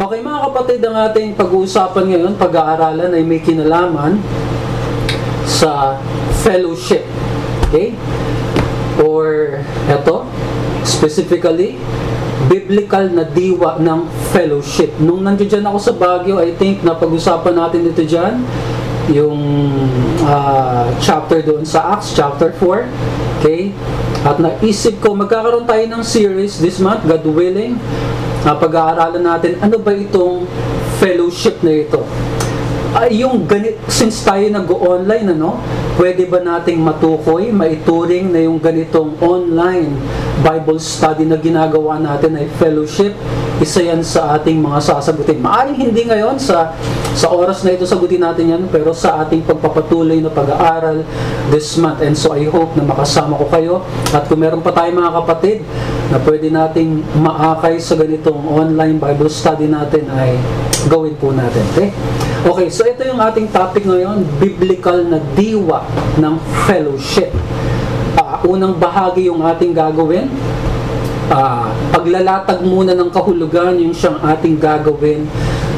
Okay mga kapatid, ang ating pag-uusapan ngayon, pag-aaralan ay may kinalaman sa fellowship. Okay? Or eto, specifically, biblical na diwa ng fellowship. Nung nandiyan ako sa Baguio, I think na pag-usapan natin dito dyan, yung uh, chapter doon sa Acts, chapter 4. Okay? At naisip ko, magkakaroon tayo ng series this month, God willing, uh, pag-aaralan natin ano ba itong fellowship na ito. Uh, yung ganit, since tayo nag-online, ano, pwede ba nating matukoy, maituring na yung ganitong online Bible study na ginagawa natin ay fellowship? Isa yan sa ating mga sasagutin. Maaring hindi ngayon sa sa oras na ito sagutin natin yan, pero sa ating pagpapatuloy na pag-aaral this month. And so I hope na makasama ko kayo. At kung meron pa tayo mga kapatid na pwede nating maakay sa ganitong online Bible study natin ay gawin po natin. Okay? Okay, so ito yung ating topic ngayon, biblical na diwa ng fellowship. Uh, unang bahagi yung ating gagawin, uh, paglalatag muna ng kahulugan yung siyang ating gagawin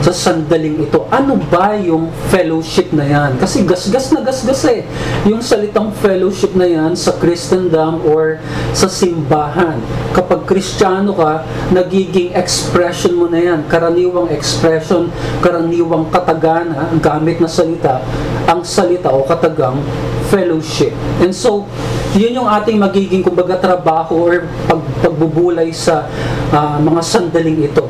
sa sandaling ito. Ano ba yung fellowship na yan? Kasi gasgas na gasgas eh. Yung salitang fellowship na yan sa Christendom or sa simbahan. Kapag Kristiyano ka, nagiging expression mo na yan. Karaniwang expression, karaniwang katagan, ha? gamit na salita, ang salita o katagang fellowship. And so, yun yung ating magiging kumbaga trabaho or pag, pagbubulay sa uh, mga sandaling ito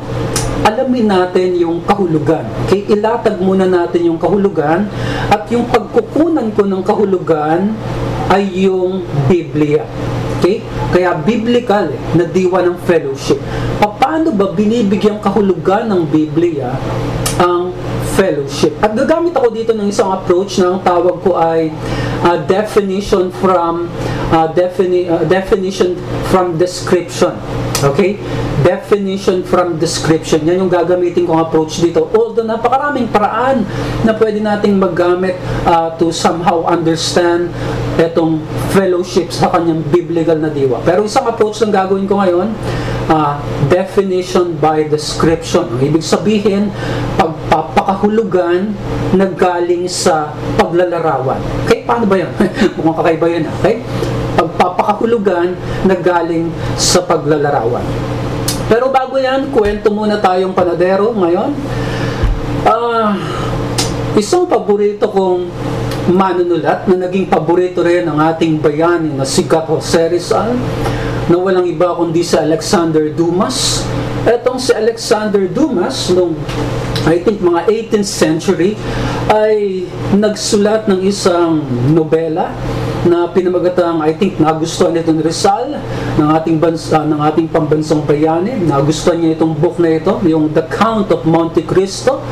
alamin natin yung kahulugan. Okay, ilatag muna natin yung kahulugan at yung pagkukunan ko ng kahulugan ay yung Biblia. Okay? Kaya biblical eh, na diwa ng fellowship. Paano ba binibigyan kahulugan ng Biblia ang fellowship? At gagamit ako dito ng isang approach na ang tawag ko ay uh, definition from uh, defini- uh, definition from description. Okay? Definition from description. Yan yung gagamitin kong approach dito. Although napakaraming paraan na pwede nating maggamit uh, to somehow understand etong fellowship sa kanyang biblical na diwa. Pero isang approach lang gagawin ko ngayon, uh, definition by description. Ibig sabihin, pagpapakahulugan na galing sa paglalarawan. Okay, paano ba yun? Mukhang kakaiba yun. Okay? Pagpapakahulugan na galing sa paglalarawan. Pero bago yan, kwento muna tayong panadero ngayon. Uh, isang paborito kong manunulat na naging paborito rin ng ating bayani na si Gat Jose Rizal na walang iba kundi si Alexander Dumas. Etong si Alexander Dumas, nung I think mga 18th century, ay nagsulat ng isang nobela na pinamagatang I think nagustuhan nito ni Rizal ng ating bansa ng ating pambansang bayani nagustuhan niya itong book na ito yung The Count of Monte Cristo.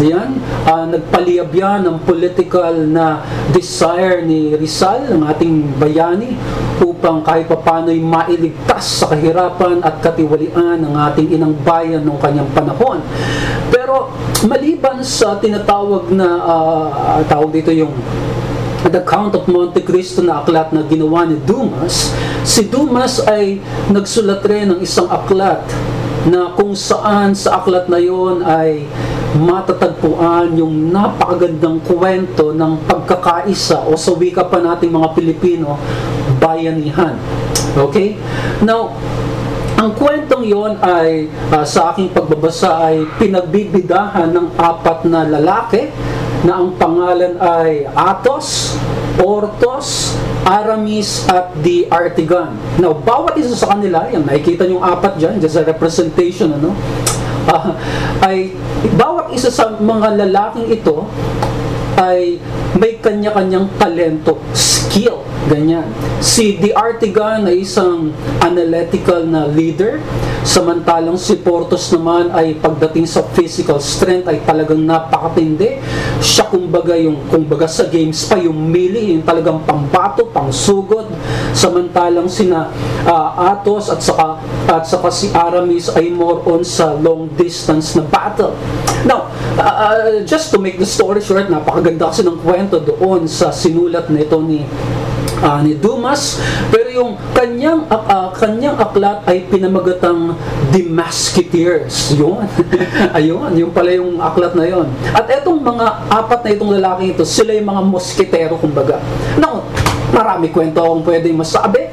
Yan, uh, nagpaliyab yan ng political na desire ni Rizal, ng ating bayani, upang kahit papano'y mailigtas sa kahirapan at katiwalian ng ating inang bayan noong kanyang panahon. Pero maliban sa tinatawag na, uh, tawag dito yung The Count of Monte Cristo na aklat na ginawa ni Dumas, si Dumas ay nagsulat rin ng isang aklat na kung saan sa aklat na yon ay matatagpuan yung napakagandang kwento ng pagkakaisa o sa wika pa nating mga Pilipino, bayanihan. Okay? Now, ang kwentong yon ay uh, sa aking pagbabasa ay pinagbibidahan ng apat na lalaki na ang pangalan ay Atos, Ortos, Aramis at the Artigan. Now, bawat isa sa kanila, yung nakikita yung apat dyan, just a representation, ano, uh, ay bawat isa sa mga lalaking ito ay may kanya-kanyang talento, skill, ganyan. Si The Artigan ay isang analytical na leader, samantalang si Portos naman ay pagdating sa physical strength ay talagang napakatindi. Siya kumbaga yung kumbaga sa games pa yung melee, yung talagang pambato, pangsugod. Samantalang sina uh, Atos at saka at saka si Aramis ay more on sa long distance na battle. Now, uh, just to make the story short, napakaganda kasi ng kwento doon sa sinulat na ito ni uh, ni Dumas. Pero yung kanyang uh, kanyang aklat ay pinamagatang The Musketeers yun. Ayun yung pala yung aklat na yon at etong mga apat na itong lalaki ito sila yung mga mosketero kumbaga. Nako marami kwento akong pwedeng masabi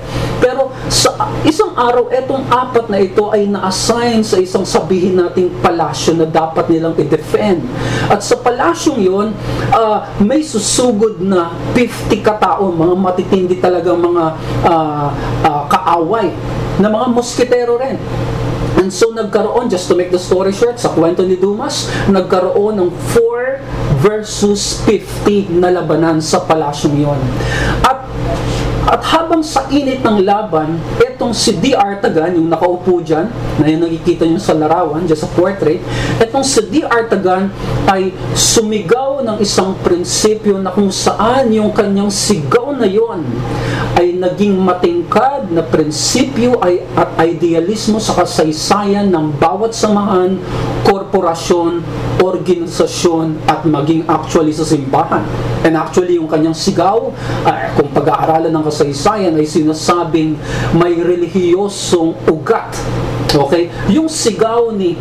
sa isang araw, etong apat na ito ay na-assign sa isang sabihin nating palasyo na dapat nilang i-defend. At sa palasyong yon, uh, may susugod na 50 katao, mga matitindi talagang mga uh, uh, kaaway, na mga mosketero rin. And so nagkaroon, just to make the story short, sa kwento ni Dumas, nagkaroon ng 4 versus 50 na labanan sa palasyong yon. At habang sa init ng laban, itong si D.R. Tagan, yung nakaupo dyan, na yung nakikita nyo sa larawan, dyan sa portrait, itong si D.R. Tagan ay sumigaw ng isang prinsipyo na kung saan yung kanyang sigaw na yon ay naging matingkad na prinsipyo ay, at idealismo sa kasaysayan ng bawat samahan, korporasyon, organisasyon at maging actually sa simbahan. And actually yung kanyang sigaw, uh, kung pag-aaralan ng kasaysayan ay sinasabing may relihiyosong ugat. Okay? Yung sigaw ni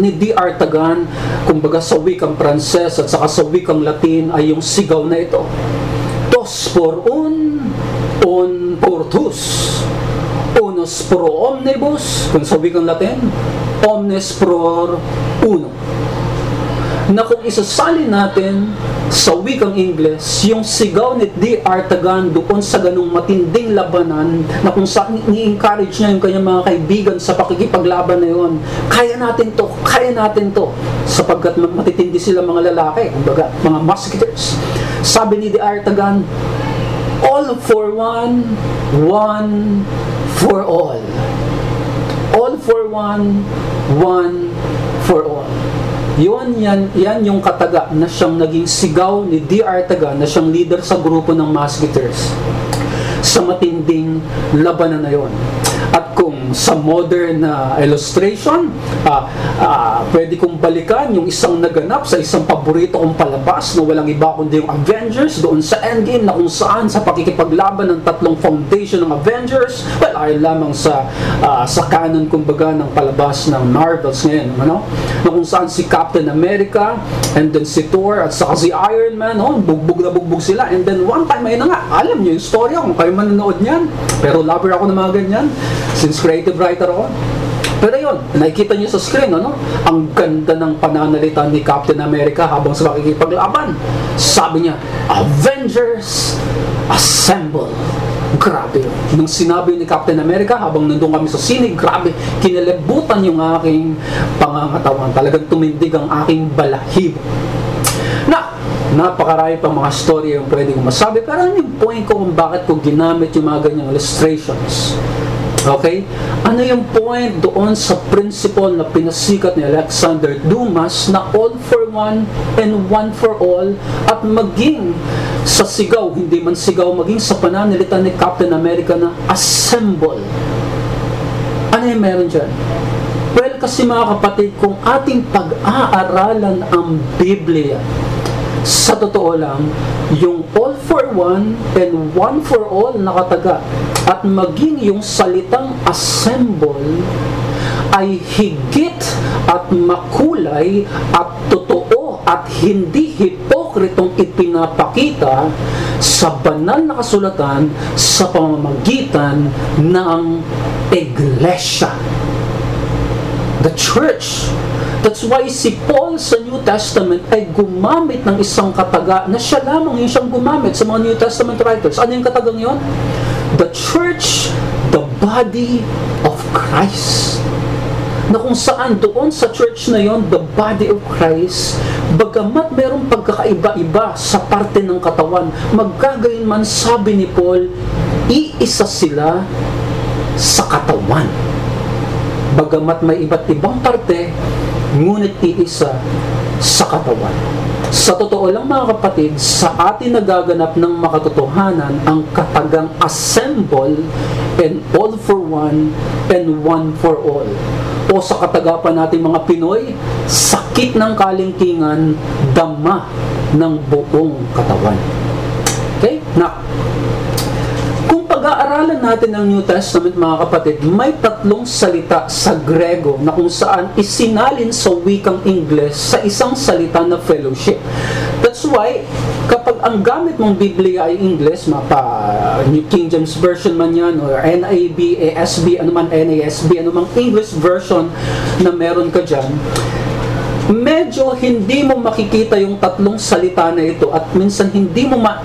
ni D.R. Tagan, kumbaga sa wikang Pranses at saka sa wikang Latin ay yung sigaw na ito. Tos por un, un portus. Unus pro omnibus, kung sa wikang Latin, omnes pro uno na kung isasali natin sa wikang Ingles, yung sigaw ni D.R. Tagan doon sa ganung matinding labanan na kung saan ni-encourage niya yung kanyang mga kaibigan sa pakikipaglaban na yun, kaya natin to, kaya natin to, sapagkat matitindi sila mga lalaki, kumbaga, mga musketeers. Sabi ni D.R. Tagan, all for one, one for all. All for one, one for all. Yun, yan, yan yung kataga na siyang naging sigaw ni D.R. Taga na siyang leader sa grupo ng Musketeers sa matinding labanan na yon. Sa modern uh, illustration, uh, uh, pwede kong balikan yung isang naganap sa isang paborito kong palabas na walang iba kundi yung Avengers doon sa Endgame na kung saan sa pakikipaglaban ng tatlong foundation ng Avengers, well, ayon lamang sa uh, sa canon kumbaga ng palabas ng Marvels ngayon, ano? Na kung saan si Captain America and then si Thor at saka si Iron Man, oh, bugbog na bugbog sila. And then one time, ayun na nga, alam niyo yung story kung kayo manonood niyan. Pero lover ako ng mga ganyan since creative writer ako. Pero yun, nakikita niyo sa screen, ano? Ang ganda ng pananalita ni Captain America habang sa makikipaglaban. Sabi niya, Avengers, assemble! Grabe. Nung sinabi ni Captain America, habang nandun kami sa sine, grabe, kinalibutan yung aking pangangatawan. Talagang tumindig ang aking balahibo. Na, napakarami pang mga story yung pwede kong masabi, pero ano yung point ko kung bakit ko ginamit yung mga ganyang illustrations? Okay? Ano yung point doon sa principle na pinasikat ni Alexander Dumas na all for one and one for all at maging sa sigaw, hindi man sigaw, maging sa pananalita ni Captain America na assemble. Ano yung meron dyan? Well, kasi mga kapatid, kung ating pag-aaralan ang Biblia, sa totoo lang, yung all for one and one for all nakataga at maging yung salitang assemble ay higit at makulay at totoo at hindi hipokritong ipinapakita sa banal na kasulatan sa pamamagitan ng iglesia. The church That's why si Paul sa New Testament ay gumamit ng isang kataga na siya lamang yung siyang gumamit sa mga New Testament writers. Ano yung katagang yon? The church, the body of Christ. Na kung saan doon sa church na yon, the body of Christ, bagamat merong pagkakaiba-iba sa parte ng katawan, magkagayon man sabi ni Paul, iisa sila sa katawan. Bagamat may iba't ibang parte, ngunit iisa sa katawan. Sa totoo lang mga kapatid, sa atin nagaganap ng makatotohanan ang katagang assemble and all for one and one for all. O sa katagapan natin mga Pinoy, sakit ng kalingkingan, dama ng buong katawan. Okay? Na, pag-aaralan natin ng New Testament mga kapatid, may tatlong salita sa Grego na kung saan isinalin sa wikang Ingles sa isang salita na fellowship. That's why, kapag ang gamit mong Biblia ay Ingles, mapa New King James Version man yan, or NIV, ASB, ano man NASB, ano English version na meron ka dyan, medyo hindi mo makikita yung tatlong salita na ito at minsan hindi mo ma-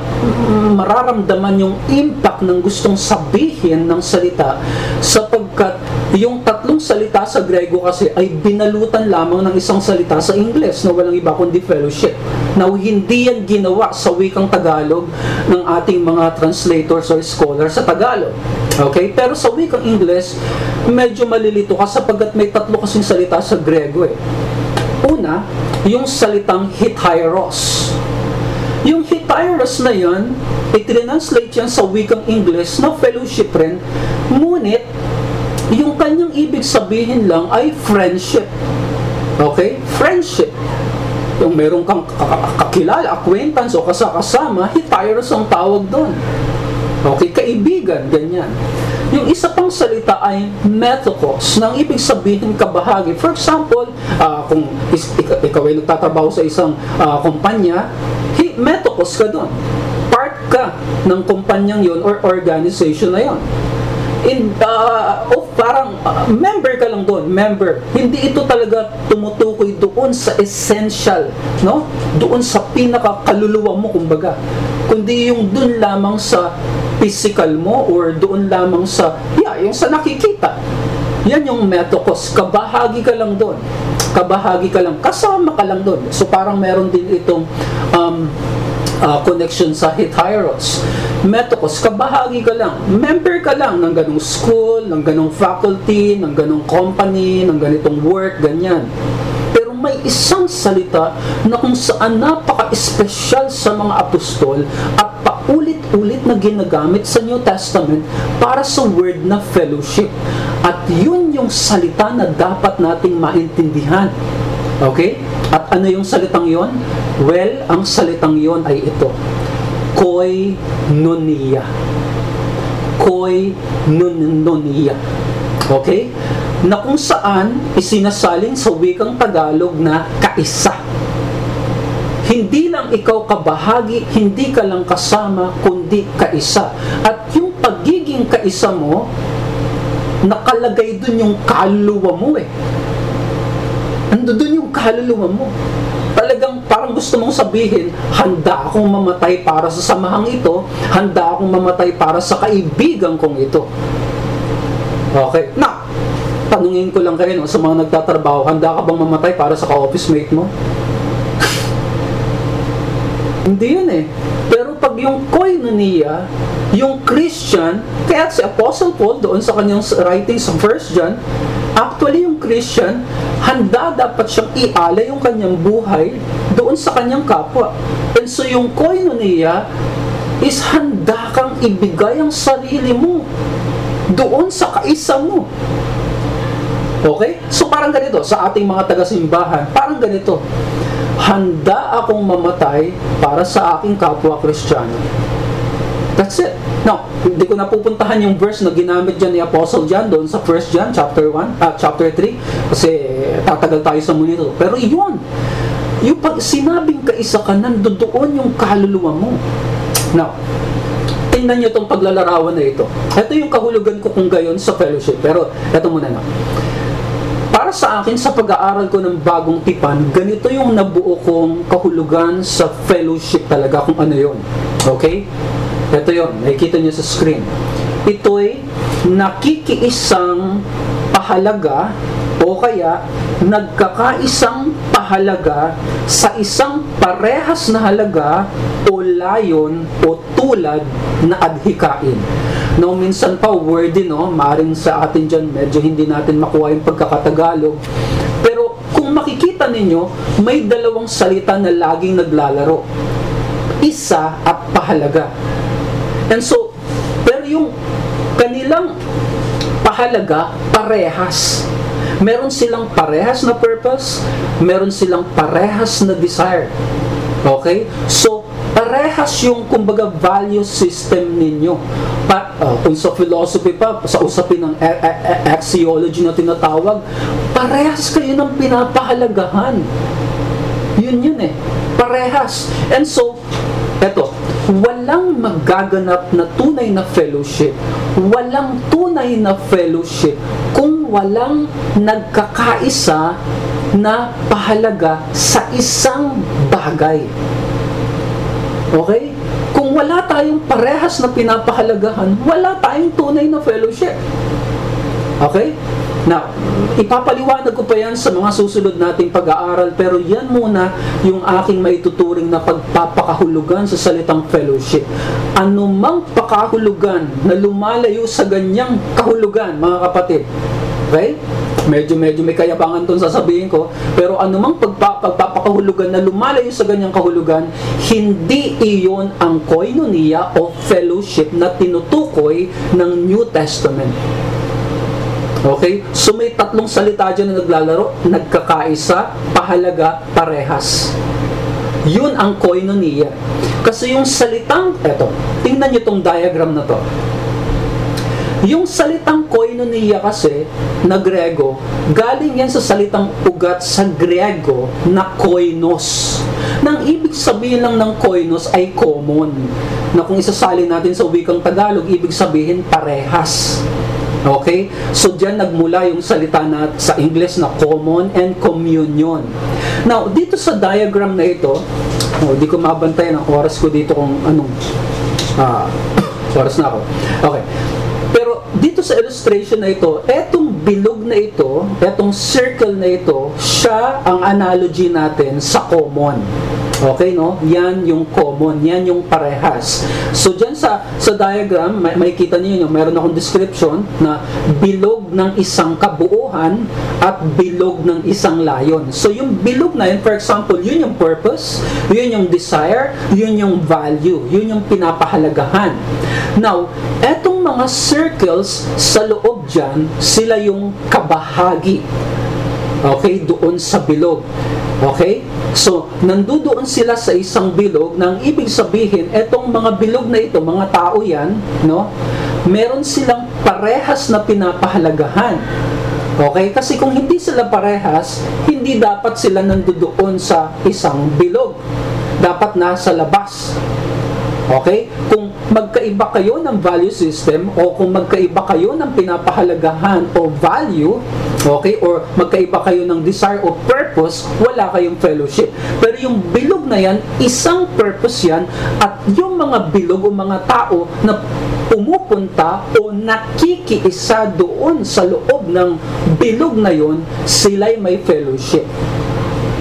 mararamdaman yung impact ng gustong sabihin ng salita sapagkat yung tatlong salita sa Grego kasi ay binalutan lamang ng isang salita sa Ingles na walang iba kundi fellowship. Now, hindi yan ginawa sa wikang Tagalog ng ating mga translators or scholars sa Tagalog. Okay? Pero sa wikang Ingles, medyo malilito ka sapagkat may tatlo kasing salita sa Grego eh. Una, yung salitang hitairos. Yung hitairos na yan, i-translate yan sa wikang English na fellowship rin, ngunit, yung kanyang ibig sabihin lang ay friendship. Okay? Friendship. Yung meron kang kakilala, acquaintance o kasakasama, hitairos ang tawag doon. Okay? Kaibigan, ganyan. Yung isa pang salita ay metokos, nang ibig sabihin kabahagi. For example, uh, kung is, ikaw, ikaw ay nagtatrabaho sa isang uh, kumpanya, hi, metokos ka doon. Part ka ng kumpanyang yon or organization na yon in uh, oh, parang uh, member ka lang doon, member. Hindi ito talaga tumutukoy doon sa essential, no? Doon sa pinakakaluluwa mo kumbaga. Kundi yung doon lamang sa physical mo or doon lamang sa yeah, yung sa nakikita. Yan yung metokos, kabahagi ka lang doon. Kabahagi ka lang, kasama ka lang doon. So parang meron din itong um, uh, connection sa Hithyros. Metokos, kabahagi ka lang. Member ka lang ng ganong school, ng ganong faculty, ng ganong company, ng ganitong work, ganyan. Pero may isang salita na kung saan napaka-espesyal sa mga apostol at paulit-ulit na ginagamit sa New Testament para sa word na fellowship. At yun yung salita na dapat nating maintindihan. Okay? At ano yung salitang yon? Well, ang salitang yon ay ito. Koinonia. Koinonia. Okay? Na kung saan isinasalin sa wikang Tagalog na kaisa. Hindi lang ikaw kabahagi, hindi ka lang kasama, kundi kaisa. At yung pagiging kaisa mo, nakalagay dun yung kaluluwa mo eh. Ando dun yung kaluluwa mo. Talagang parang gusto mong sabihin, handa akong mamatay para sa samahang ito, handa akong mamatay para sa kaibigan kong ito. Okay. Na, tanungin ko lang kayo no, sa mga nagtatrabaho, handa ka bang mamatay para sa ka-office mate mo? Hindi yun eh. Pero pag yung koinonia, yung Christian, kaya si Apostle Paul doon sa kanyang writing sa 1 John, actually yung Christian, handa dapat siyang ialay yung kanyang buhay doon sa kanyang kapwa. And so yung koinonia is handa kang ibigay ang sarili mo doon sa kaisa mo. Okay? So parang ganito, sa ating mga taga-simbahan, parang ganito handa akong mamatay para sa aking kapwa Kristiyano. That's it. Now, hindi ko napupuntahan yung verse na ginamit dyan ni Apostle John doon sa 1 John chapter 1, uh, chapter 3 kasi tatagal tayo sa monitor. Pero iyon, yung pag sinabing kaisa ka, nandoon yung kaluluwa mo. Now, tingnan nyo itong paglalarawan na ito. Ito yung kahulugan ko kung gayon sa fellowship. Pero, ito muna na para sa akin, sa pag-aaral ko ng bagong tipan, ganito yung nabuo kong kahulugan sa fellowship talaga kung ano yon. Okay? Ito yon, nakikita niyo sa screen. Ito'y nakikiisang pahalaga o kaya nagkakaisang pahalaga sa isang parehas na halaga o layon o tulad na adhikain. No, minsan pa wordy, no? Maring sa atin dyan, medyo hindi natin makuha yung pagkakatagalog. Pero kung makikita ninyo, may dalawang salita na laging naglalaro. Isa at pahalaga. And so, pero yung kanilang pahalaga, parehas. Meron silang parehas na purpose, meron silang parehas na desire. Okay? So, parehas yung kumbaga value system ninyo. Pa, uh, kung sa philosophy pa, sa usapin ng a- a- a- axiology na tinatawag, parehas kayo ng pinapahalagahan. Yun yun eh. Parehas. And so, eto, walang magaganap na tunay na fellowship. Walang tunay na fellowship kung walang nagkakaisa na pahalaga sa isang bagay. Okay? Kung wala tayong parehas na pinapahalagahan, wala tayong tunay na fellowship. Okay? Now, ipapaliwanag ko pa yan sa mga susunod nating pag-aaral pero yan muna yung aking maituturing na pagpapakahulugan sa salitang fellowship. Anumang pakahulugan na lumalayo sa ganyang kahulugan, mga kapatid. Okay? Medyo medyo may kayabangan tong sasabihin ko, pero anumang pagpa, pagpapakahulugan na lumalayo sa ganyang kahulugan, hindi iyon ang koinonia o fellowship na tinutukoy ng New Testament. Okay? So may tatlong salita dyan na naglalaro, nagkakaisa, pahalaga, parehas. Yun ang koinonia. Kasi yung salitang, eto, tingnan nyo tong diagram na to. Yung salitang koinonia kasi na Grego, galing yan sa salitang ugat sa Grego na koinos. Nang ibig sabihin lang ng koinos ay common. Na kung isasalin natin sa wikang Tagalog, ibig sabihin parehas. Okay? So, diyan nagmula yung salita na sa English na common and communion. Now, dito sa diagram na ito, oh, di ko mabantayan ang oras ko dito kung anong ah, oras na ako. Okay. Pero dito sa illustration na ito, etong bilog na ito, etong circle na ito, siya ang analogy natin sa common. Okay, no? Yan yung common, yan yung parehas. So, dyan sa, sa diagram, may, may kita niyo yung meron akong description na bilog ng isang kabuuhan at bilog ng isang layon. So, yung bilog na yun, for example, yun yung purpose, yun yung desire, yun yung value, yun yung pinapahalagahan. Now, etong mga circles sa loob dyan, sila yung kabahagi. Okay, doon sa bilog. Okay? So, nandudoon sila sa isang bilog nang ibig sabihin, etong mga bilog na ito, mga tao yan, no? Meron silang parehas na pinapahalagahan. Okay? Kasi kung hindi sila parehas, hindi dapat sila nandudoon sa isang bilog. Dapat nasa labas. Okay? Kung magkaiba kayo ng value system o kung magkaiba kayo ng pinapahalagahan o value, okay, or magkaiba kayo ng desire o purpose, wala kayong fellowship. Pero yung bilog na yan, isang purpose yan at yung mga bilog o mga tao na pumupunta o nakikiisa doon sa loob ng bilog na yon, sila'y may fellowship.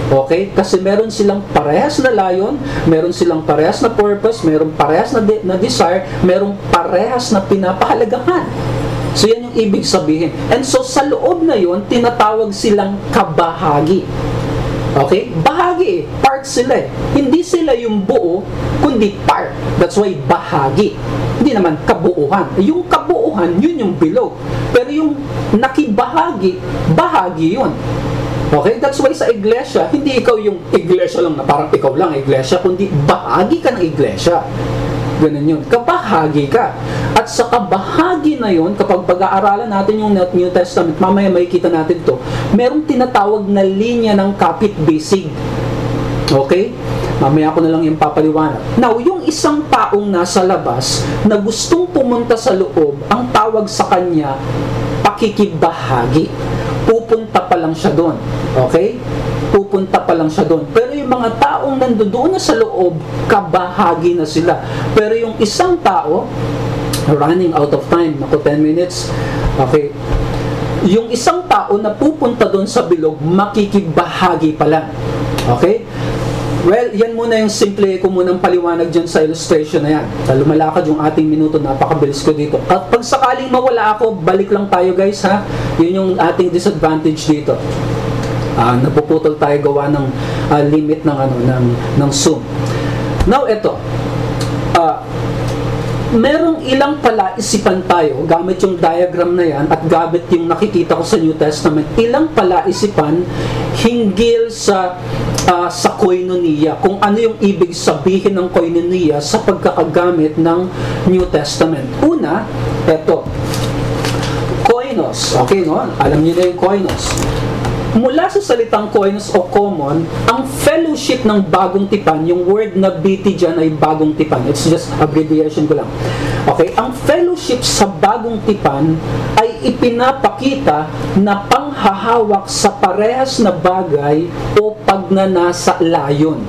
Okay? Kasi meron silang parehas na layon, meron silang parehas na purpose, meron parehas na, de- na desire, meron parehas na pinapahalagahan. So yan yung ibig sabihin. And so sa loob na yon, tinatawag silang kabahagi. Okay? Bahagi eh. Part sila eh. Hindi sila yung buo, kundi part. That's why bahagi. Hindi naman kabuuhan. Yung kabuuhan, yun yung bilog. Pero yung nakibahagi, bahagi yun. Okay? That's why sa iglesia, hindi ikaw yung iglesia lang na parang ikaw lang iglesia, kundi bahagi ka ng iglesia. Ganun yun. Kabahagi ka. At sa kabahagi na yun, kapag pag-aaralan natin yung New Testament, mamaya makikita natin to, merong tinatawag na linya ng kapit-bisig. Okay? Mamaya ko na lang yung papaliwanag. Now, yung isang taong nasa labas na gustong pumunta sa loob, ang tawag sa kanya, pakikibahagi. Pupunta pa lang siya doon. Okay? Pupunta pa lang siya doon. Pero yung mga taong nandoon na sa loob, kabahagi na sila. Pero yung isang tao, running out of time, ako 10 minutes, okay, yung isang tao na pupunta doon sa bilog, makikibahagi pa lang. Okay? Well, yan muna yung simple ko munang paliwanag dyan sa illustration na yan. Lumalakad yung ating minuto, napakabilis ko dito. At pag sakaling mawala ako, balik lang tayo guys ha. Yun yung ating disadvantage dito. Uh, napuputol tayo gawa ng uh, limit ng ano ng ng Zoom. Now ito. Uh, merong ilang palaisipan tayo, gamit yung diagram na yan at gamit yung nakikita ko sa New Testament, ilang palaisipan hinggil sa uh, sa koinonia, kung ano yung ibig sabihin ng koinonia sa pagkakagamit ng New Testament. Una, eto, koinos. Okay, no? Alam niyo na yung koinos mula sa salitang koinos o common, ang fellowship ng bagong tipan, yung word na BT dyan ay bagong tipan. It's just abbreviation ko lang. Okay, ang fellowship sa bagong tipan ay ipinapakita na panghahawak sa parehas na bagay o pagnanasa layon.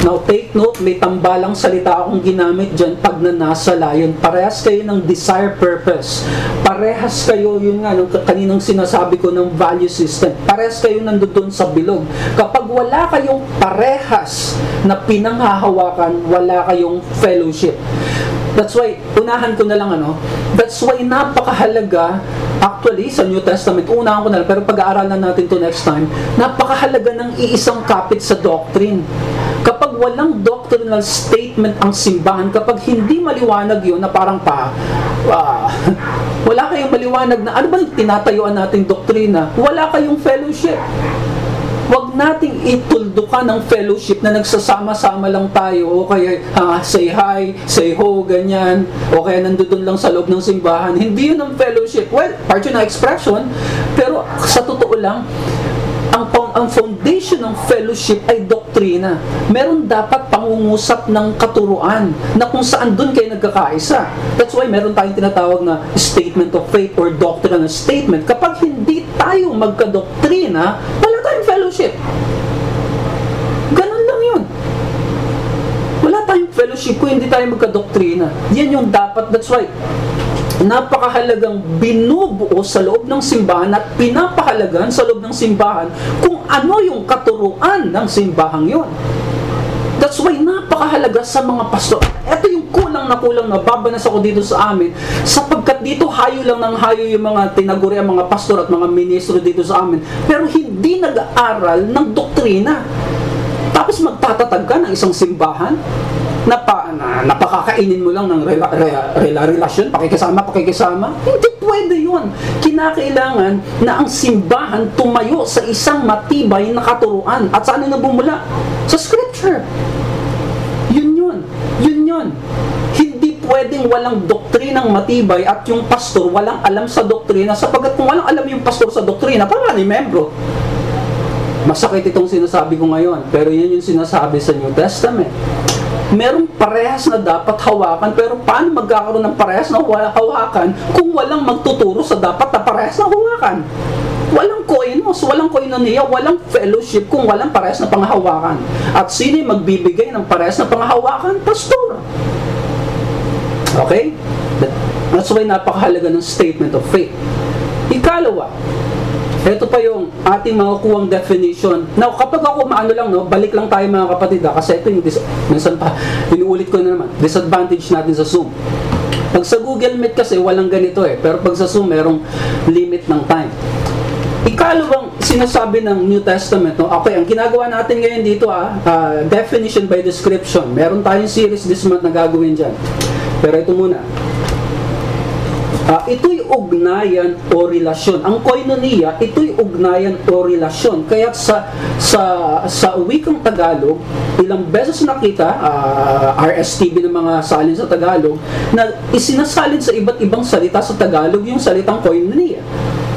Now, take note, may tambalang salita akong ginamit dyan pag na nasa layon. Parehas kayo ng desire purpose. Parehas kayo, yun nga, nung kaninang sinasabi ko ng value system. Parehas kayo nandoon sa bilog. Kapag wala kayong parehas na pinanghahawakan, wala kayong fellowship. That's why, unahan ko na lang ano, that's why napakahalaga Actually, sa New Testament, unahan ko na lang, pero pag-aaralan natin to next time, napakahalaga ng iisang kapit sa doctrine. Walang doctrinal statement ang simbahan, kapag hindi maliwanag yun na parang pa, uh, wala kayong maliwanag na, ano ba yung tinatayuan nating doktrina? Wala kayong fellowship. Huwag nating ituldukan ng fellowship na nagsasama-sama lang tayo o kaya uh, say hi, say ho, ganyan, o kaya nandoon lang sa loob ng simbahan. Hindi yun ang fellowship. Well, part yun ng expression, pero sa totoo lang, ang, ang foundation ng fellowship ay doktrina. Meron dapat pangungusap ng katuruan na kung saan doon kayo nagkakaisa. That's why meron tayong tinatawag na statement of faith or doctrinal statement. Kapag hindi tayo magkadoktrina, wala tayong fellowship. Ganun lang yun. Wala tayong fellowship kung hindi tayo magkadoktrina. Yan yung dapat. That's why napakahalagang binubuo sa loob ng simbahan at pinapahalagan sa loob ng simbahan kung ano yung katuruan ng simbahang yon. That's why napakahalaga sa mga pastor. Ito yung kulang na kulang na babanas ako dito sa amin sapagkat dito hayo lang ng hayo yung mga tinaguri mga pastor at mga ministro dito sa amin pero hindi nag-aaral ng doktrina. Tapos magtatatag ka ng isang simbahan na, pa, na napakakainin mo lang ng rela, rela, rela, relasyon, pakikisama, pakikisama. Hindi pwede yun. Kinakailangan na ang simbahan tumayo sa isang matibay na katuruan. At saan na bumula? Sa scripture. Yun yun. Yun yun. Hindi pwedeng walang doktrinang matibay at yung pastor walang alam sa doktrina sapagkat kung walang alam yung pastor sa doktrina, paano ni membro? Masakit itong sinasabi ko ngayon, pero yun yung sinasabi sa New Testament merong parehas na dapat hawakan, pero paano magkakaroon ng parehas na hawakan kung walang magtuturo sa dapat na parehas na hawakan? Walang koinos, walang koinonia, walang fellowship kung walang parehas na panghawakan. At sino magbibigay ng parehas na panghawakan? Pastor. Okay? That's why napakahalaga ng statement of faith. Ikalawa, ito pa yung ating mga kuwang definition. Now, kapag ako maano lang, no, balik lang tayo mga kapatid, ha, kasi ito yung, minsan pa, inuulit ko na naman, disadvantage natin sa Zoom. Pag sa Google Meet kasi, walang ganito eh. Pero pag sa Zoom, merong limit ng time. Ikalawang sinasabi ng New Testament, no? okay, ang ginagawa natin ngayon dito, ah, uh, definition by description. Meron tayong series this month na gagawin dyan. Pero ito muna. Uh, ito'y ugnayan o relasyon. Ang koinonia, ito'y ugnayan o relasyon. Kaya sa sa sa wikang Tagalog, ilang beses nakita uh, ah, RSTV ng mga salin sa Tagalog na isinasalin sa iba't ibang salita sa Tagalog yung salitang koinonia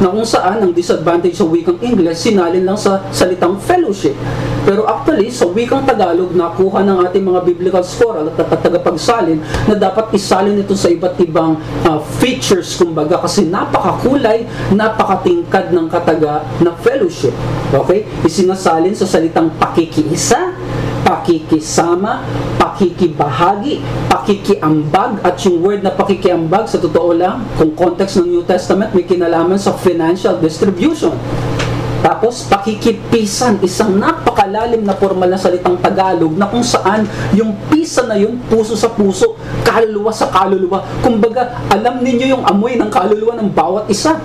na kung saan ang disadvantage sa wikang English sinalin lang sa salitang fellowship. Pero actually, sa wikang Tagalog, nakuha ng ating mga biblical scholar at tagapagsalin na dapat isalin ito sa iba't ibang uh, features, kumbaga, kasi napakakulay, napakatingkad ng kataga na fellowship. Okay? Isinasalin sa salitang pakikiisa, pakikisama, pakikibahagi, pakikiambag, at yung word na pakikiambag, sa totoo lang, kung context ng New Testament, may kinalaman sa financial distribution. Tapos, pakikipisan, isang napakalalim na formal na salitang Tagalog na kung saan yung pisa na yun, puso sa puso, kaluluwa sa kaluluwa. Kumbaga, alam ninyo yung amoy ng kaluluwa ng bawat isa.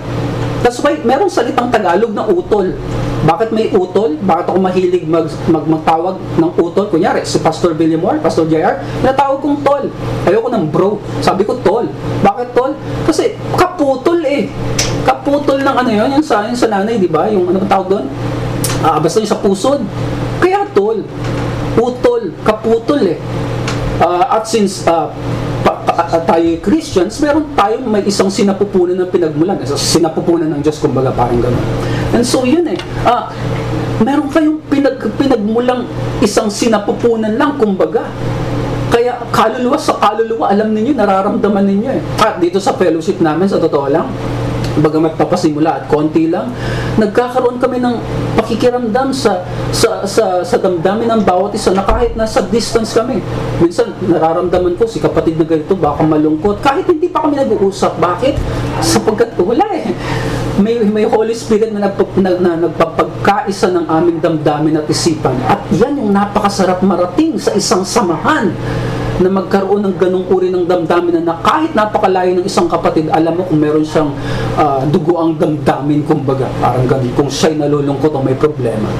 That's why, merong salitang Tagalog na utol. Bakit may utol? Bakit ako mahilig mag, mag magtawag ng utol? Kunyari, si Pastor Villamor, Pastor JR, natawag kong tol. Ayoko ng bro. Sabi ko tol. Bakit tol? Kasi kaputol eh. Kaputol ng ano yun, yung sa, yung sa nanay, di ba? Yung ano tawag doon? Ah, basta yung sa pusod. Kaya tol. Utol. Kaputol eh. Ah, at since uh, pa, pa, uh, tayo Christians, meron tayong may isang sinapupunan ng pinagmulan. So, sinapupunan ng Diyos, kumbaga parang gano'n. And so yun eh. Uh, meron kayong pinag, pinagmulang isang sinapupunan lang, kumbaga. Kaya kaluluwa sa kaluluwa, alam ninyo, nararamdaman ninyo eh. At dito sa fellowship namin, sa totoo lang, bagamat papasimula at konti lang, nagkakaroon kami ng pakikiramdam sa sa sa, sa damdamin ng bawat isa na kahit nasa distance kami. Minsan nararamdaman ko si kapatid na ganito baka malungkot kahit hindi pa kami nag-uusap. Bakit? Sapagkat wala eh. May, may Holy Spirit na, nagpap, na, na nagpapagkaisa ng aming damdamin at isipan. At yan yung napakasarap marating sa isang samahan na magkaroon ng ganong uri ng damdamin na, kahit napakalayo ng isang kapatid, alam mo kung meron siyang uh, dugo ang damdamin, kumbaga, parang ganun, kung siya'y nalulungkot o may problema.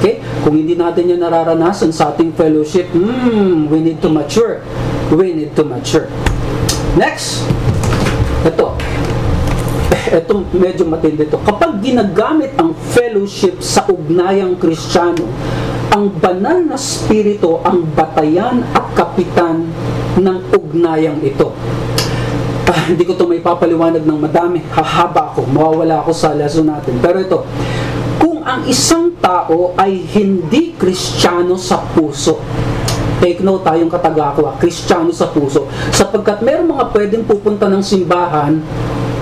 Okay? Kung hindi natin yan nararanasan sa ating fellowship, hmm, we need to mature. We need to mature. Next, ito. Ito medyo matindi ito. Kapag ginagamit ang fellowship sa ugnayang kristyano, ang banal na spirito ang batayan at kapitan ng ugnayang ito. Ah, hindi ko to may papaliwanag ng madami. Hahaba ako. Mawawala ako sa lesson natin. Pero ito, kung ang isang tao ay hindi kristyano sa puso, take note tayong katagakwa, kristyano sa puso, sapagkat meron mga pwedeng pupunta ng simbahan,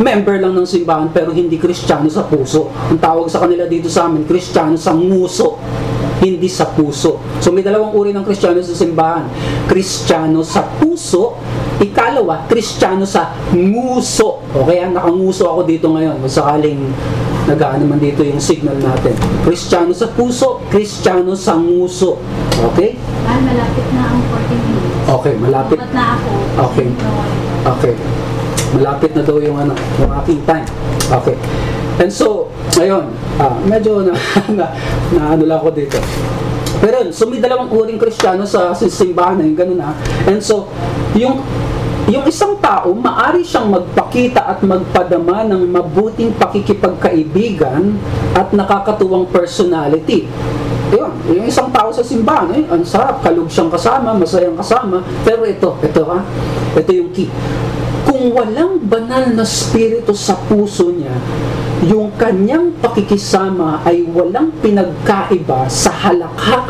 member lang ng simbahan pero hindi kristyano sa puso. Ang tawag sa kanila dito sa amin, kristyano sa nguso hindi sa puso. So may dalawang uri ng Kristiyano sa simbahan. Kristiyano sa puso, ikalawa, Kristiyano sa nguso. Okay, ah, nakanguso ako dito ngayon. Kung sakaling nagaan naman dito yung signal natin. Kristiyano sa puso, Kristiyano sa nguso. Okay? Ah, malapit na ang 40 minutes. Okay, malapit. Dapat na ako. Okay. Okay. Malapit na daw yung ano, yung aking time. Okay. And so, ayun, ah, medyo na, na, na ano lang ako dito. Pero yun, so may dalawang uring kristyano sa, simbahan na yung ganun ha. And so, yung yung isang tao, maari siyang magpakita at magpadama ng mabuting pakikipagkaibigan at nakakatuwang personality. Yun, yung isang tao sa simbahan, eh, ang sarap, kalug siyang kasama, masayang kasama. Pero ito, ito ha, ito yung key. Kung walang banal na spirito sa puso niya, yung kanyang pakikisama ay walang pinagkaiba sa halakhak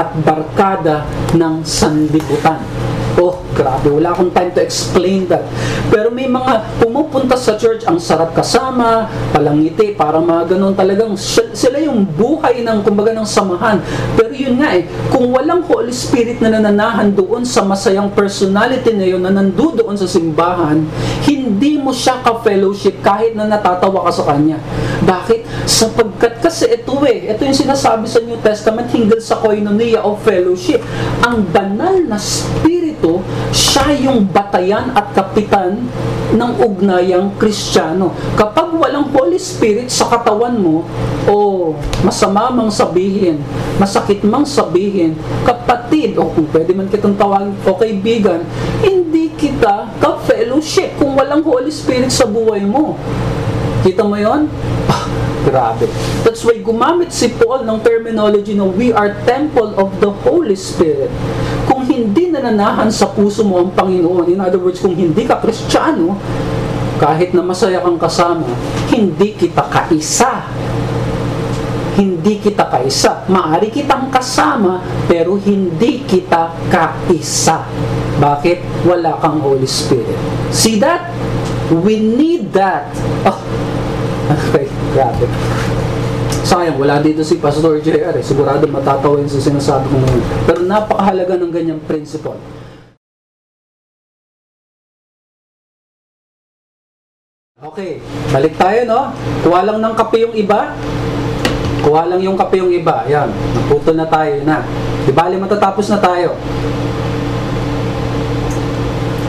at barkada ng sanlibutan. Grabe, wala akong time to explain that. Pero may mga pumupunta sa church, ang sarap kasama, palangiti, parang mga ganun talagang, sila yung buhay ng, kumbaga, ng samahan. Pero yun nga eh, kung walang Holy Spirit na nananahan doon sa masayang personality na yun, na nandoon sa simbahan, hindi mo siya ka-fellowship kahit na natatawa ka sa kanya. Bakit? Sapagkat kasi ito eh, ito yung sinasabi sa New Testament hinggil sa koinonia of fellowship. Ang banal na spirit Espiritu, siya yung batayan at kapitan ng ugnayang Kristiyano. Kapag walang Holy Spirit sa katawan mo, o oh, masama mang sabihin, masakit mang sabihin, kapatid, o kung pwede man kitang tawagin, o kaibigan, hindi kita ka-fellowship kung walang Holy Spirit sa buhay mo. Kita mo yon? Ah, grabe. That's why gumamit si Paul ng terminology na we are temple of the Holy Spirit nananahan sa puso mo ang Panginoon, in other words, kung hindi ka Kristiyano, kahit na masaya kang kasama, hindi kita kaisa. Hindi kita kaisa. Maari kitang kasama, pero hindi kita kaisa. Bakit? Wala kang Holy Spirit. See that? We need that. Oh. Okay, grabe. Sayang, wala dito si Pastor JR eh. Sigurado matatawa yun sa sinasabi ko ngayon. Pero napakahalaga ng ganyang principle. Okay, balik tayo no. Kuha lang ng kape yung iba. Kuha lang yung kape yung iba. Yan, naputol na tayo na. Di bali matatapos na tayo.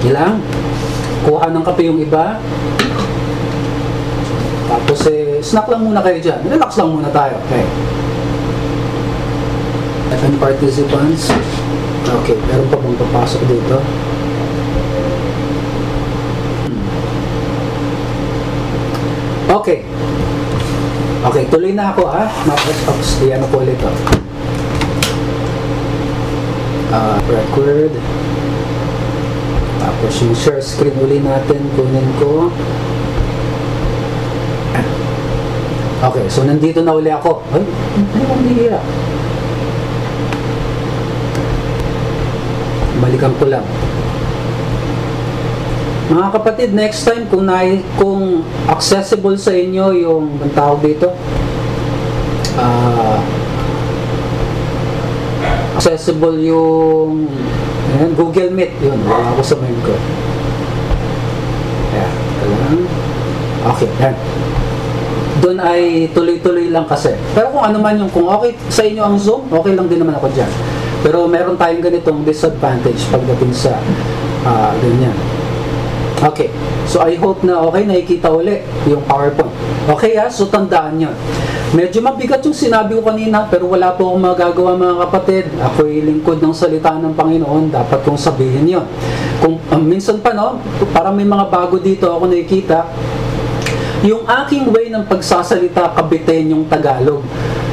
Ilang? Kuha ng kape yung iba. Tapos eh, snack lang muna kayo dyan. Relax lang muna tayo. Okay. FM participants. Okay, meron pa bang papasok dito? Okay. Okay, tuloy na ako ha. Mapos, iyan ko ulit oh. Ah, record. Tapos yung share screen uli natin, kunin ko. Okay, so nandito na uli ako. Ay, ay, ang bihira. Balikan ko lang. Mga kapatid, next time kung na, kung accessible sa inyo yung ang tawag dito, ah, accessible yung ayan, Google Meet, yun, wala ako sa main ko. Ayan. Okay, yan. Doon ay tuloy-tuloy lang kasi. Pero kung ano man yung, kung okay sa inyo ang Zoom, okay lang din naman ako dyan. Pero meron tayong ganitong disadvantage pagdating sa ah, ganyan. Okay. So I hope na okay, nakikita uli yung PowerPoint. Okay ha? So tandaan nyo. Medyo mabigat yung sinabi ko kanina pero wala po akong magagawa mga kapatid. Ako'y lingkod ng salita ng Panginoon. Dapat kong sabihin yon. Kung um, minsan pa no, parang may mga bago dito ako nakikita, yung aking way ng pagsasalita kabitin yung Tagalog.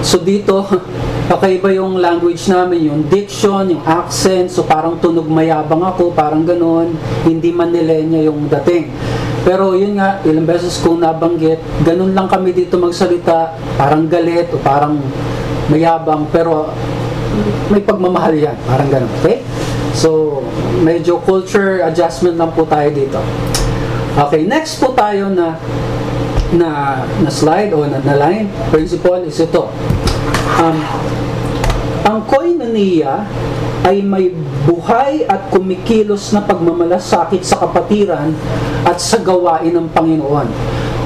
So dito, kakaiba yung language namin, yung diction, yung accent, so parang tunog mayabang ako, parang ganon, hindi Manilenya yung dating. Pero yun nga, ilang beses kong nabanggit, ganun lang kami dito magsalita, parang galit o parang mayabang, pero may pagmamahal yan, parang ganun, okay? So, medyo culture adjustment lang po tayo dito. Okay, next po tayo na na, na slide o na, na line principle is ito. Um, ang koinonia ay may buhay at kumikilos na pagmamalasakit sa kapatiran at sa gawain ng Panginoon.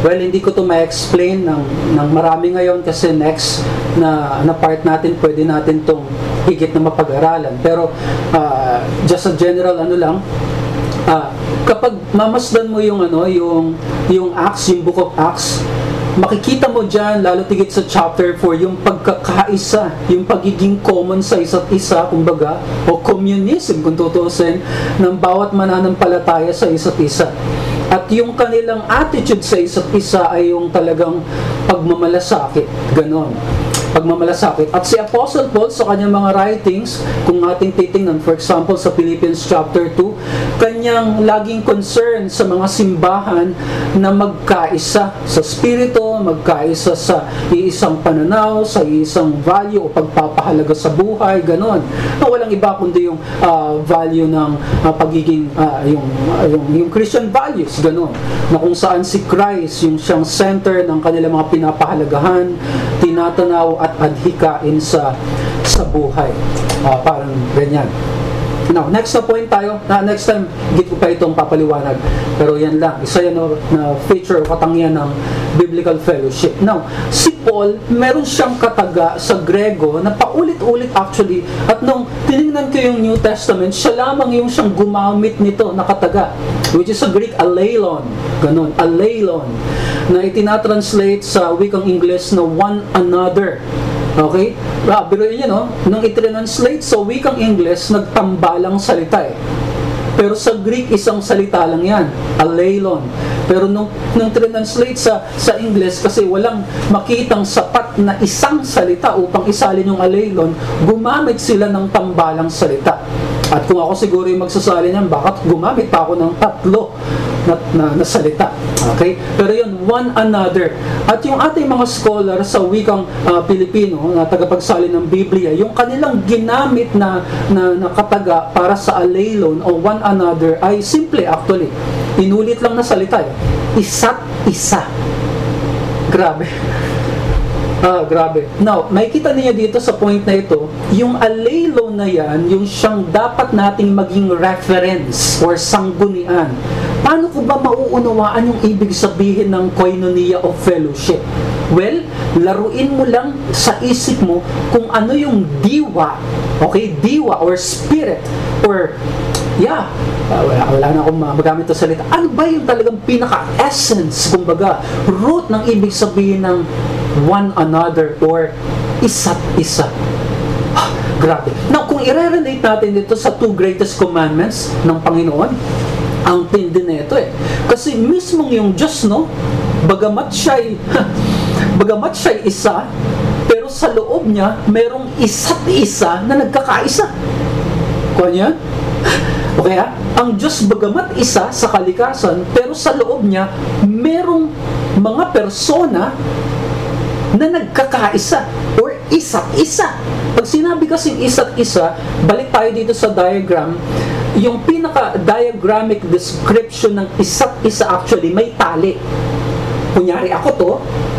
Well, hindi ko to ma-explain ng, ng marami ngayon kasi next na, na part natin, pwede natin tong higit na mapag-aralan. Pero uh, just a general ano lang, uh, kapag mamasdan mo yung ano, yung yung Acts, yung Book of Acts, makikita mo dyan, lalo tigit sa chapter 4, yung pagkakaisa, yung pagiging common sa isa't isa, kumbaga, o communism kung tutuusin, ng bawat mananampalataya sa isa't isa. At yung kanilang attitude sa isa't isa ay yung talagang pagmamalasakit, ganon pagmamalasakit. At si Apostle Paul sa kanyang mga writings, kung ating titingnan, for example, sa Philippians chapter 2, kanyang laging concern sa mga simbahan na magkaisa sa spirito, magkaisa sa iisang pananaw, sa iisang value o pagpapahalaga sa buhay, ganon. Na walang iba kundi yung uh, value ng uh, pagiging, uh, yung, uh, yung, yung Christian values, ganon. Na kung saan si Christ, yung siyang center ng kanilang mga pinapahalagahan, tinatanaw at adhikain sa sa buhay. Uh, parang ganyan. Now, next na point tayo, na next time, git ko pa itong papaliwanag. Pero yan lang, isa yan na, feature o katangian ng biblical fellowship. Now, si Paul, meron siyang kataga sa Grego na paulit-ulit actually, at nung tinignan ko yung New Testament, siya lamang yung siyang gumamit nito na kataga, which is sa Greek aleilon, ganun, aleilon, na itinatranslate sa wikang English na one another. Okay? Ah, biruin nyo, no? Nung i-translate sa wikang English, nagtambalang salita eh. Pero sa Greek, isang salita lang yan, aleilon. Pero nung, nung translate sa, sa English, kasi walang makitang sapat na isang salita upang isalin yung aleilon, gumamit sila ng tambalang salita. At kung ako siguro yung magsasali niyan, bakit gumamit pa ako ng tatlo na, na, na salita. Okay? Pero yun, one another. At yung ating mga scholar sa wikang uh, Pilipino na tagapagsali ng Biblia, yung kanilang ginamit na, na, na kataga para sa alaylon o one another ay simple actually. Inulit lang na salita eh. Isa't isa. Grabe. Ah, grabe. Now, makikita niyo dito sa point na ito, yung alaylo na yan, yung siyang dapat nating maging reference or sanggunian. Paano ko ba mauunawaan yung ibig sabihin ng koinonia of fellowship? Well, laruin mo lang sa isip mo kung ano yung diwa, okay, diwa or spirit or yeah, uh, wala, wala na akong magamit na salita. Ano ba yung talagang pinaka-essence, kumbaga, root ng ibig sabihin ng one another or isa't isa? Ah, grabe. Now, kung i-relate natin dito sa two greatest commandments ng Panginoon, ang tindi nito eh. Kasi mismong yung Diyos, no, bagamat siya'y, bagamat siya'y isa, pero sa loob niya, merong isa't isa na nagkakaisa. Kuha niya? Okay ha? Ang Diyos bagamat isa sa kalikasan, pero sa loob niya, merong mga persona na nagkakaisa or isa't isa. Pag sinabi kasing isa't isa, balik tayo dito sa diagram, yung pinaka-diagrammic description ng isa't isa actually may tali. Kunyari ako to,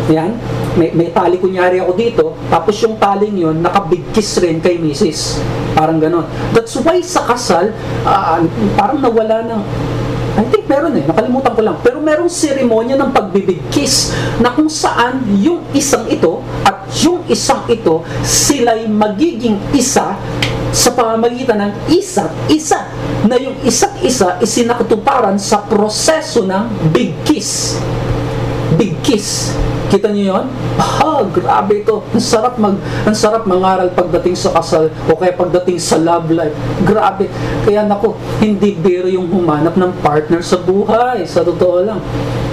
yan, may, may tali kunyari ako dito, tapos yung taling yon nakabigkis rin kay misis. Parang ganon. That's why sa kasal, ah, parang nawala ng I think meron eh, nakalimutan ko lang. Pero merong seremonya ng pagbibigkis na kung saan yung isang ito at yung isang ito, sila'y magiging isa sa pamamagitan ng isa't isa na yung isa't isa isinakatuparan sa proseso ng big kiss. Big kiss. Kita niyo yon? Ah, grabe ito. Ang sarap mag ang sarap mangaral pagdating sa kasal o kaya pagdating sa love life. Grabe. Kaya nako, hindi biro yung humanap ng partner sa buhay. Sa totoo lang.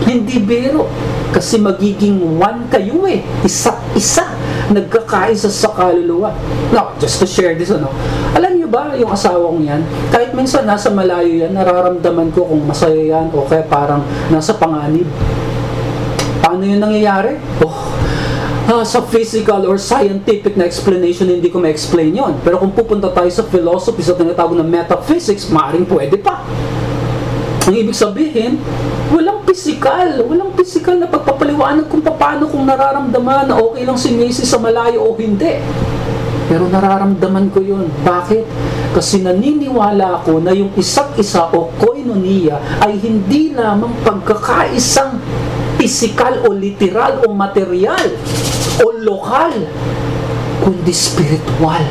Hindi biro. Kasi magiging one kayo eh. Isa't isa. Nagkakaisa sa kaluluwa. Now, just to share this, ano, alam niyo ba yung asawa kong yan? Kahit minsan nasa malayo yan, nararamdaman ko kung masaya yan o kaya parang nasa panganib. Paano yun nangyayari? Oh, ah, sa physical or scientific na explanation, hindi ko ma-explain yon. Pero kung pupunta tayo sa philosophy, sa tinatawag na metaphysics, maaaring pwede pa. Ang ibig sabihin, walang physical, walang physical na pagpapaliwanag kung paano kung nararamdaman na okay lang si Macy sa malayo o hindi. Pero nararamdaman ko yun. Bakit? Kasi naniniwala ako na yung isa't isa o koinonia ay hindi lamang pagkakaisang pisikal o literal o material o lokal, kundi spiritual.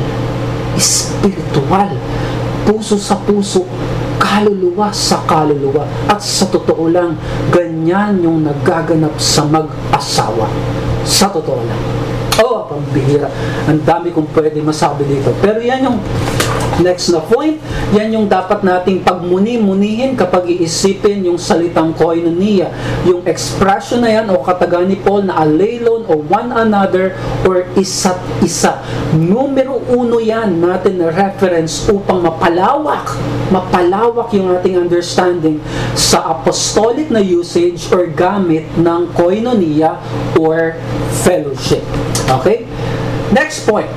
Spiritual. Puso sa puso, kaluluwa sa kaluluwa. At sa totoo lang, ganyan yung nagaganap sa mag-asawa. Sa totoo lang. Oh, pambihira. Ang dami kong pwede masabi dito. Pero yan yung next na point. Yan yung dapat nating pagmuni-munihin kapag iisipin yung salitang koinonia. Yung expression na yan o kataga ni Paul na alelon o one another or isa't isa. Numero uno yan natin na reference upang mapalawak, mapalawak yung ating understanding sa apostolic na usage or gamit ng koinonia or fellowship. Okay? Next point.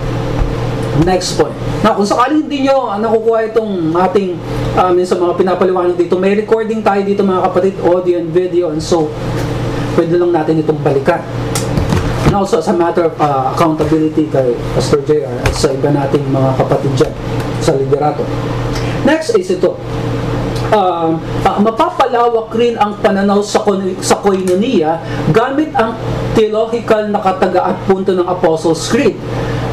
Next point. Na kung sakali hindi nyo ah, nakukuha itong ating um, sa mga pinapaliwanag dito, may recording tayo dito mga kapatid, audio and video, and so pwede lang natin itong balikan. And also as a matter of uh, accountability kay Pastor JR at sa iba nating mga kapatid dyan sa liderato. Next is ito. Uh, uh, mapapalawak rin ang pananaw sa, sa koinonia gamit ang theological na kataga at punto ng Apostles' Creed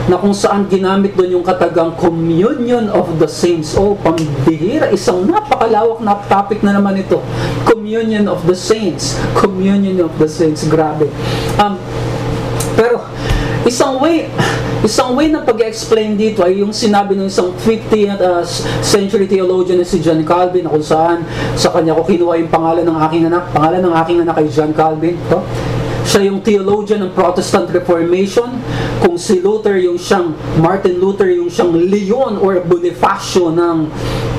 na kung saan ginamit doon yung katagang communion of the saints. Oh, pambihira, isang napakalawak na topic na naman ito. Communion of the saints. Communion of the saints. Grabe. Um, pero, isang way, isang way ng pag-explain dito ay yung sinabi ng isang 50th uh, century theologian na si John Calvin na kung saan sa kanya ko kinuha yung pangalan ng aking anak, pangalan ng aking anak kay John Calvin. To. Siya yung theologian ng Protestant Reformation. Kung si Luther yung siyang, Martin Luther yung siyang Leon or Bonifacio ng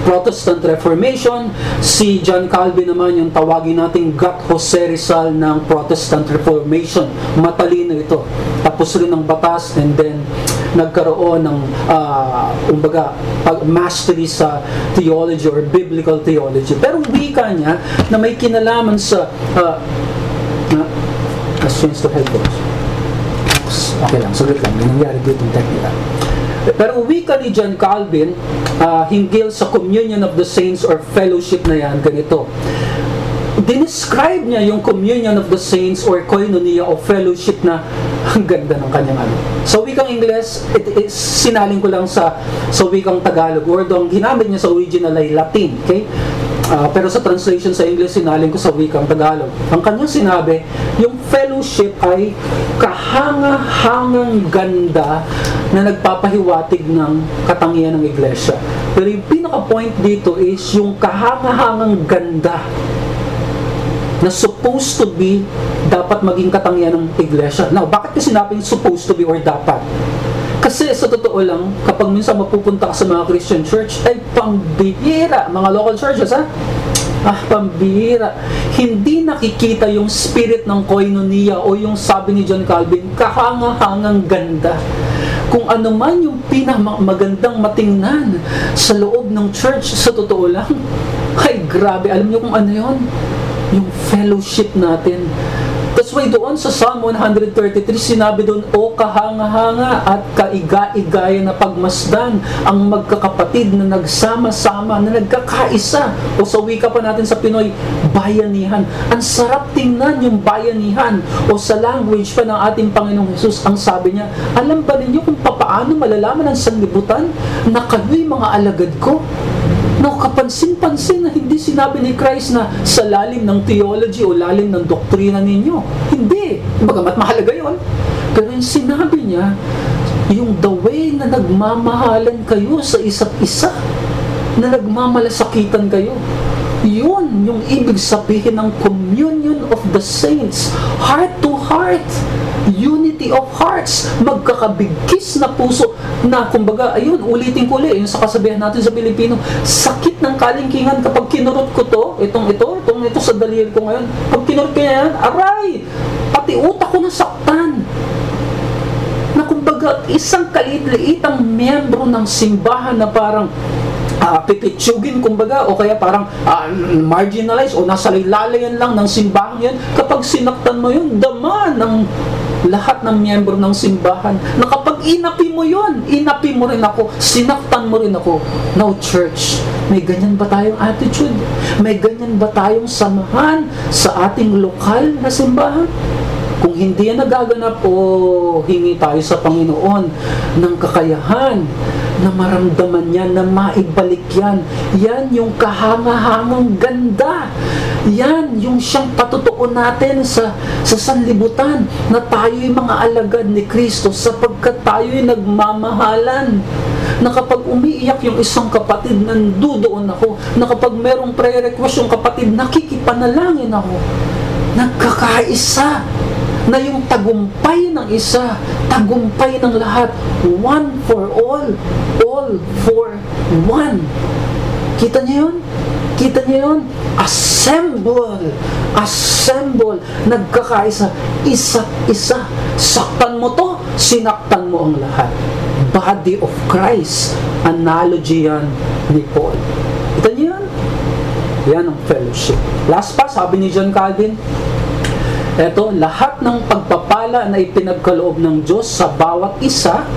Protestant Reformation. Si John Calvin naman yung tawagin nating Gat Jose Rizal ng Protestant Reformation. Matalino ito. Tapos rin ng batas and then nagkaroon ng uh, umbaga pag mastery sa theology or biblical theology. Pero wika niya na may kinalaman sa uh, Change to headphones. Okay lang, saglit lang. May nangyari dito yung technical. Pero wika ni John Calvin, uh, hinggil sa communion of the saints or fellowship na yan, ganito. dinescribe niya yung communion of the saints or koinonia o fellowship na ang ganda ng kanyang ano. Sa wikang Ingles, it is, sinaling ko lang sa sa wikang Tagalog, word ang ginamit niya sa original ay Latin, okay? Uh, pero sa translation sa English, sinaling ko sa wikang Tagalog. Ang kanyang sinabi, yung fellowship ay kahanga-hangang ganda na nagpapahiwatig ng katangian ng iglesia. Pero yung pinaka-point dito is yung kahanga-hangang ganda na supposed to be dapat maging katangian ng iglesia. Now, bakit kasi sinabing supposed to be or dapat? Kasi sa totoo lang, kapag minsan mapupunta ka sa mga Christian church, ay pambihira, mga local churches ha, ah, pambihira. Hindi nakikita yung spirit ng koinonia o yung sabi ni John Calvin, kahanga-hangang ganda. Kung ano man yung pinamagandang matingnan sa loob ng church, sa totoo lang, ay grabe, alam niyo kung ano yon yung fellowship natin. That's why doon sa Psalm 133, sinabi doon, O kahanga-hanga at kaiga-igaya na pagmasdan ang magkakapatid na nagsama-sama, na nagkakaisa. O sa wika pa natin sa Pinoy, bayanihan. Ang sarap tingnan yung bayanihan. O sa language pa ng ating Panginoong Jesus, ang sabi niya, alam ba ninyo kung paano malalaman ng sanlibutan na kayo'y mga alagad ko? No, kapansin-pansin na hindi sinabi ni Christ na sa lalim ng theology o lalim ng doktrina ninyo. Hindi. Bagamat mahalaga yon. Pero yung sinabi niya, yung the way na nagmamahalan kayo sa isa't isa, na nagmamalasakitan kayo, yun yung ibig sabihin ng communion of the saints, heart to heart, unity of hearts, magkakabigkis na puso na kumbaga, ayun, ulitin ko ulit, yung sa kasabihan natin sa Pilipino, sakit ng kalingkingan kapag kinurot ko to, itong ito, itong ito sa daliri ko ngayon, pag kinurot ko yan, aray, pati utak ko nasaktan. Na kumbaga isang kaliit-liitang miyembro ng simbahan na parang uh, pipitsugin kumbaga o kaya parang uh, marginalized o nasa lalayan lang ng simbahan yan. Kapag sinaktan mo yun dama ng lahat ng miyembro ng simbahan na kapag inapi mo yon inapi mo rin ako. Sinaktan mo rin ako. No church may ganyan ba tayong attitude? May ganyan ba tayong samahan sa ating lokal na simbahan? Kung hindi yan nagaganap o hingi tayo sa Panginoon ng kakayahan na maramdaman yan, na maibalik yan. Yan yung kahanga-hangang ganda. Yan yung siyang patutuon natin sa, sa sanlibutan na tayo'y mga alagad ni Kristo sapagkat tayo'y nagmamahalan na kapag umiiyak yung isang kapatid, nandudoon ako, na kapag merong prayer request yung kapatid, nakikipanalangin ako. Nagkakaisa na yung tagumpay ng isa, tagumpay ng lahat, one for all, all for one. Kita niyo yun? Kita niyo yun? Assemble! Assemble! Nagkakaisa, isa't isa. Saktan mo to, sinaktan mo ang lahat. Body of Christ. Analogy yan ni Paul. Kita niyo yan? Yan ang fellowship. Last pa, sabi ni John Calvin, Eto, lahat ng pagpapala na ipinagkaloob ng Diyos sa bawat isa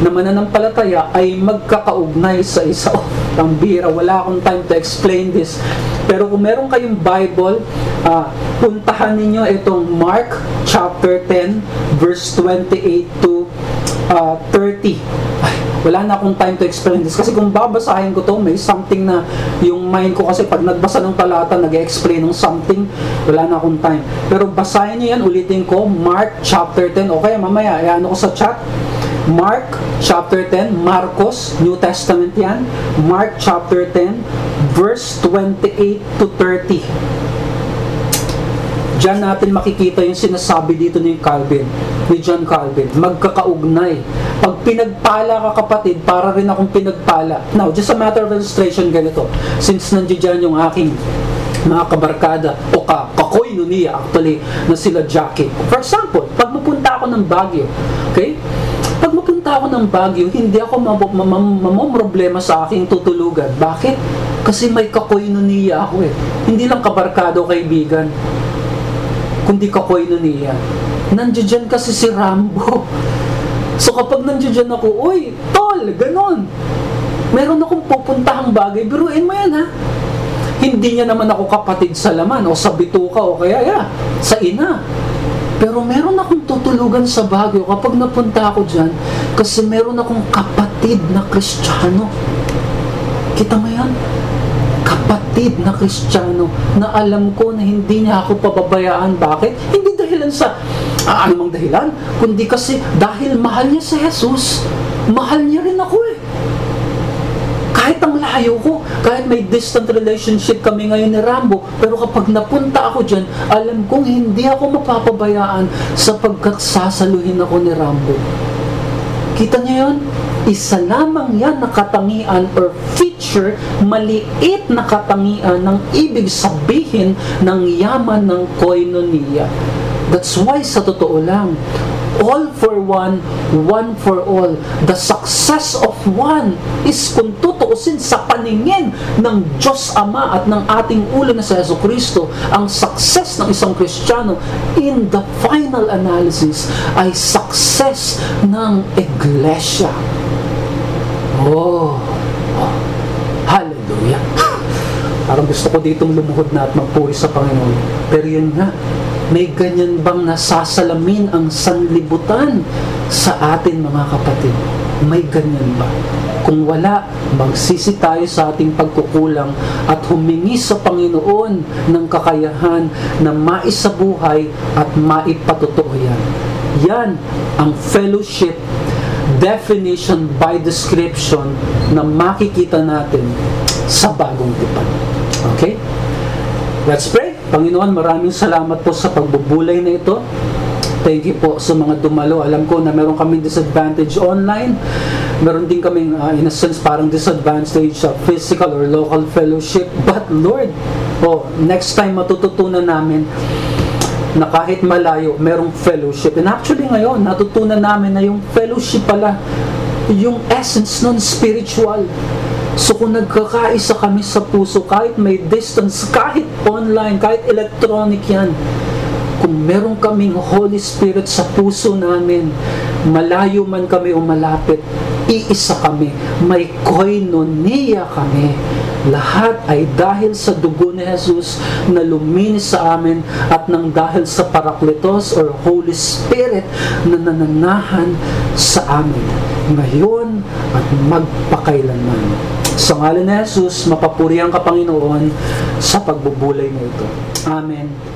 na mananampalataya ay magkakaugnay sa isa. Ang bira, wala akong time to explain this. Pero kung meron kayong Bible, uh, puntahan ninyo itong Mark chapter 10 verse 28 to uh, 30. Ay, wala na akong time to explain this. Kasi kung babasahin ko to, may something na yung mind ko kasi pag nagbasa ng talata, nag-explain ng something, wala na akong time. Pero basahin niyo yan, ulitin ko, Mark chapter 10. O kaya mamaya, ano ko sa chat, Mark chapter 10, Marcos, New Testament yan. Mark chapter 10, verse 28 to 30. Diyan natin makikita yung sinasabi dito ni Calvin, ni John Calvin, magkakaugnay. Pag pinagpala ka kapatid, para rin akong pinagpala. Now, just a matter of illustration ganito. Since nandiyan yung aking mga kabarkada o ka, kakoy no niya actually na sila Jackie. For example, pag mapunta ako ng Baguio, okay? Pag mapunta ako ng Baguio, hindi ako mamomroblema sa aking tutulugan. Bakit? Kasi may kakoy no niya ako eh. Hindi lang kabarkado kaibigan kundi kakoinonia. Nandiyan kasi si Rambo. So kapag nandiyan ako, uy, tol, ganon. Meron akong pupuntahang bagay, biruin mo yan ha. Hindi niya naman ako kapatid sa laman o sa bituka o kaya yeah, sa ina. Pero meron akong tutulugan sa Baguio kapag napunta ako dyan kasi meron akong kapatid na Kristiyano. Kita mo yan? Kapatid na Kristiyano na alam ko na hindi niya ako pababayaan. Bakit? Hindi dahilan sa ah, anumang dahilan, kundi kasi dahil mahal niya si Jesus, mahal niya rin ako eh kahit ang layo ko, kahit may distant relationship kami ngayon ni Rambo, pero kapag napunta ako dyan, alam kong hindi ako mapapabayaan sapagkat sasaluhin ako ni Rambo. Kita niyo yun? Isa lamang yan na katangian or feature, maliit na katangian ng ibig sabihin ng yaman ng koinonia. That's why sa totoo lang, all for one, one for all. The success of one is kung tutuusin sa paningin ng Diyos Ama at ng ating ulo na sa Yeso Kristo, ang success ng isang Kristiyano in the final analysis ay success ng Iglesia. Oh, oh hallelujah. Parang gusto ko ditong lumuhod na at magpuri sa Panginoon. Pero yun nga, may ganyan bang nasasalamin ang sanlibutan sa atin mga kapatid? May ganyan ba? Kung wala, magsisi tayo sa ating pagkukulang at humingi sa Panginoon ng kakayahan na maisabuhay at maipatotoo yan. Yan ang fellowship definition by description na makikita natin sa bagong tipan. Okay? Let's pray. Panginoon, maraming salamat po sa pagbubulay na ito. Thank you po sa mga dumalo. Alam ko na meron kaming disadvantage online. Meron din kaming, uh, in a sense, parang disadvantage sa physical or local fellowship. But Lord, oh, next time matututunan namin na kahit malayo, merong fellowship. And actually ngayon, natutunan namin na yung fellowship pala, yung essence nun spiritual. So kung nagkakaisa kami sa puso, kahit may distance, kahit online, kahit electronic yan, kung meron kaming Holy Spirit sa puso namin, malayo man kami o malapit, iisa kami, may koinonia kami. Lahat ay dahil sa dugo ni Jesus na luminis sa amin at nang dahil sa Parakletos or Holy Spirit na nananahan sa amin ngayon at magpakailanman. Sa ngalan ni Jesus, mapapurihan ka Panginoon sa pagbubulay na ito. Amen